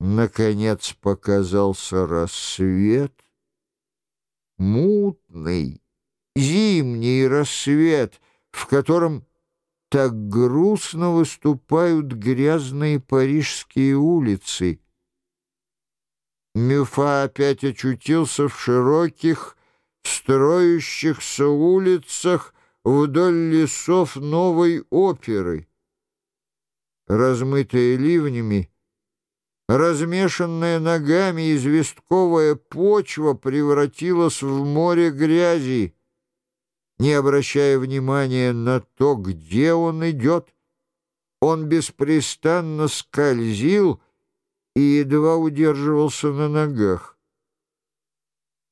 Наконец показался рассвет, мутный, зимний рассвет, в котором так грустно выступают грязные парижские улицы. Мюфа опять очутился в широких, строящихся улицах вдоль лесов новой оперы. Размытые ливнями, размешанная ногами известковая почва превратилась в море грязи. Не обращая внимания на то, где он идет, он беспрестанно скользил и едва удерживался на ногах.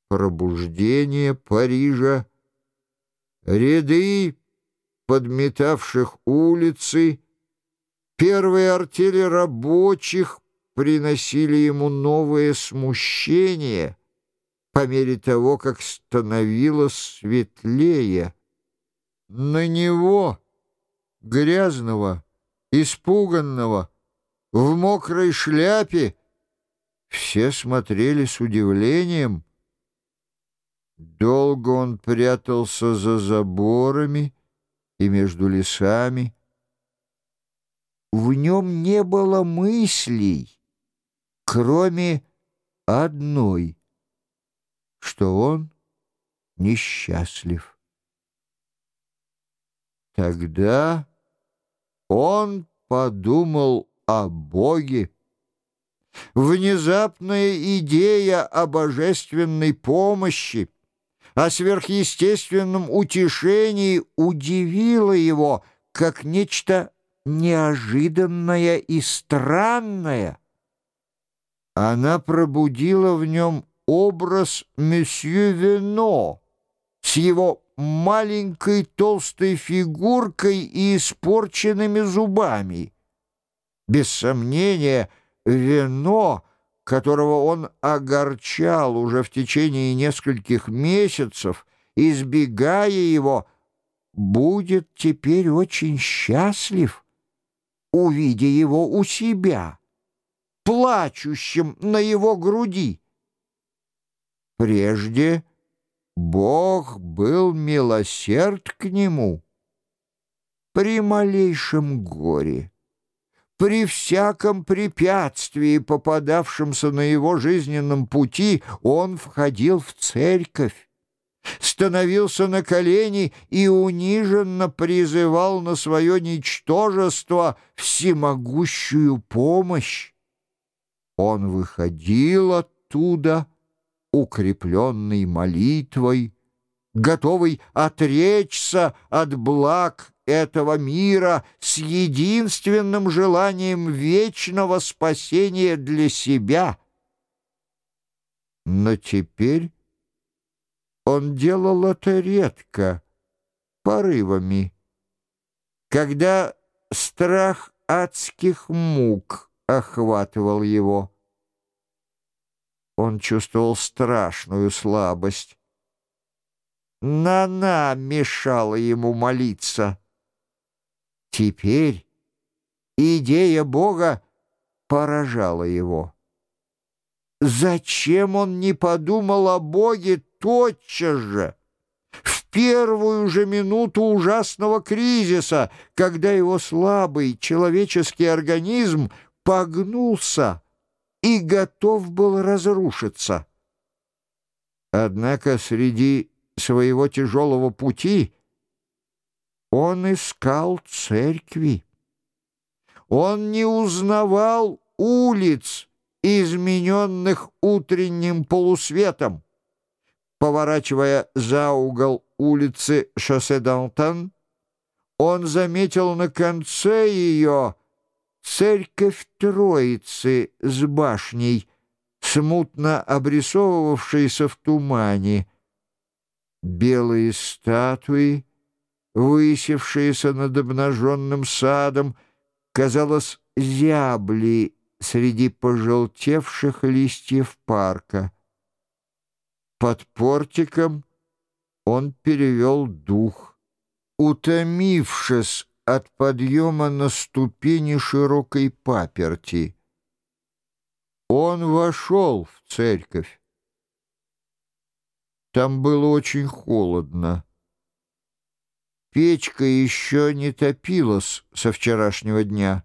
Пробуждение Парижа, ряды подметавших улицы, первые артели рабочих приносили ему новое смущение — по мере того, как становилось светлее. На него, грязного, испуганного, в мокрой шляпе, все смотрели с удивлением. Долго он прятался за заборами и между лесами. В нем не было мыслей, кроме одной — что он несчастлив. Тогда он подумал о Боге. Внезапная идея о божественной помощи, о сверхъестественном утешении удивила его, как нечто неожиданное и странное. Она пробудила в нем образ месье Вено с его маленькой толстой фигуркой и испорченными зубами. Без сомнения, Вено, которого он огорчал уже в течение нескольких месяцев, избегая его, будет теперь очень счастлив, увидя его у себя, плачущим на его груди. Прежде Бог был милосерд к нему при малейшем горе, при всяком препятствии, попадавшемся на его жизненном пути, он входил в церковь, становился на колени и униженно призывал на свое ничтожество всемогущую помощь. Он выходил оттуда, укрепленный молитвой, готовый отречься от благ этого мира с единственным желанием вечного спасения для себя. Но теперь он делал это редко, порывами, когда страх адских мук охватывал его. Он чувствовал страшную слабость. Нана мешала ему молиться. Теперь идея Бога поражала его. Зачем он не подумал о Боге тотчас же, в первую же минуту ужасного кризиса, когда его слабый человеческий организм погнулся, и готов был разрушиться. Однако среди своего тяжелого пути он искал церкви. Он не узнавал улиц, измененных утренним полусветом. Поворачивая за угол улицы шоссе Дантан, он заметил на конце ее церковь Троицы с башней, смутно обрисовывавшейся в тумане. Белые статуи, высевшиеся над обнаженным садом, казалось, зябли среди пожелтевших листьев парка. Под портиком он перевел дух. Утомившись от подъема на ступени широкой паперти. Он вошел в церковь. Там было очень холодно. Печка еще не топилась со вчерашнего дня.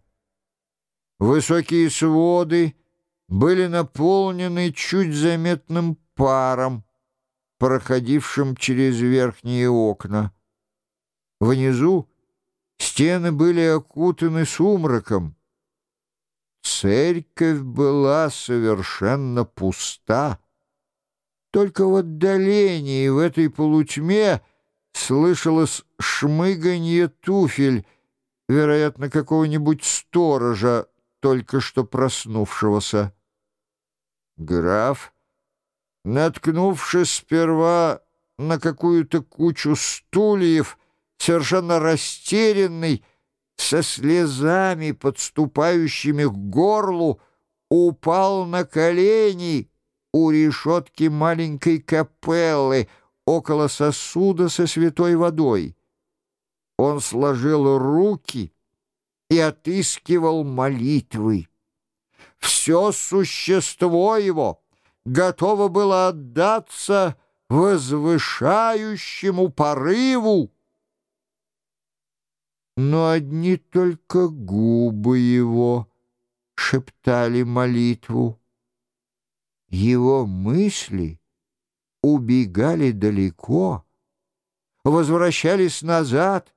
Высокие своды были наполнены чуть заметным паром, проходившим через верхние окна. Внизу стены были окутаны сумраком. Церковь была совершенно пуста. Только в отдалении, в этой полутьме, слышалось шмыганье туфель, вероятно, какого-нибудь сторожа, только что проснувшегося. Граф, наткнувшись сперва на какую-то кучу стульев, совершенно растерянный, со слезами, подступающими к горлу, упал на колени у решетки маленькой капеллы около сосуда со святой водой. Он сложил руки и отыскивал молитвы. Все существо его готово было отдаться возвышающему порыву, но одни только губы его шептали молитву. Его мысли убегали далеко, возвращались назад,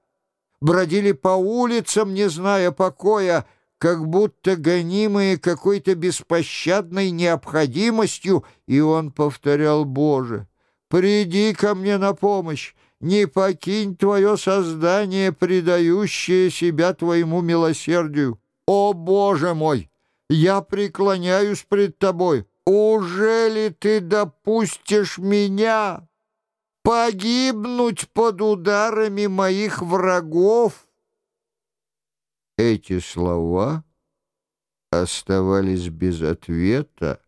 бродили по улицам, не зная покоя, как будто гонимые какой-то беспощадной необходимостью, и он повторял «Боже, приди ко мне на помощь, не покинь твое создание, предающее себя твоему милосердию. О, Боже мой! Я преклоняюсь пред тобой. Уже ли ты допустишь меня погибнуть под ударами моих врагов? Эти слова оставались без ответа.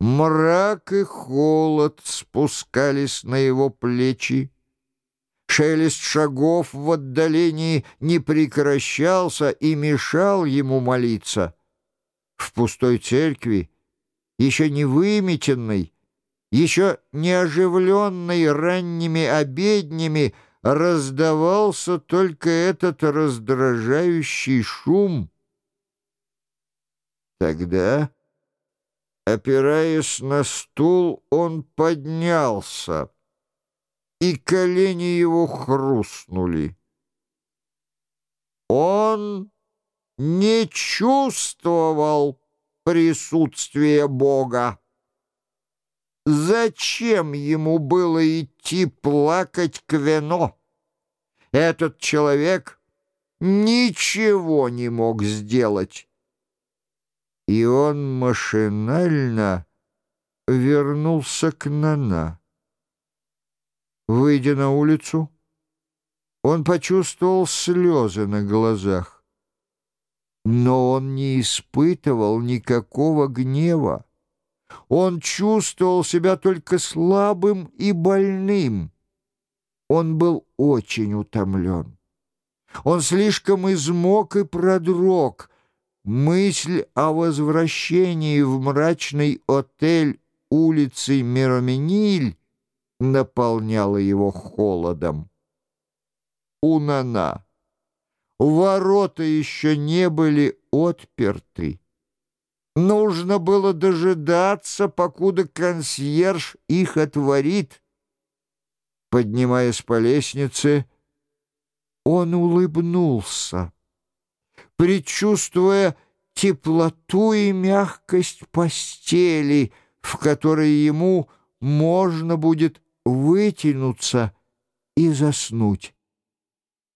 Мрак и холод спускались на его плечи. Шелест шагов в отдалении не прекращался и мешал ему молиться. В пустой церкви, еще не выметенной, еще не оживленной ранними обеднями, раздавался только этот раздражающий шум. Тогда... Опираясь на стул, он поднялся, и колени его хрустнули. Он не чувствовал присутствия Бога. Зачем ему было идти плакать к вино? Этот человек ничего не мог сделать и он машинально вернулся к Нана. Выйдя на улицу, он почувствовал слезы на глазах, но он не испытывал никакого гнева. Он чувствовал себя только слабым и больным. Он был очень утомлен. Он слишком измок и продрог — Мысль о возвращении в мрачный отель улицы Миромениль наполняла его холодом. Унана. Ворота еще не были отперты. Нужно было дожидаться, покуда консьерж их отворит. Поднимаясь по лестнице, он улыбнулся предчувствуя теплоту и мягкость постели, в которой ему можно будет вытянуться и заснуть.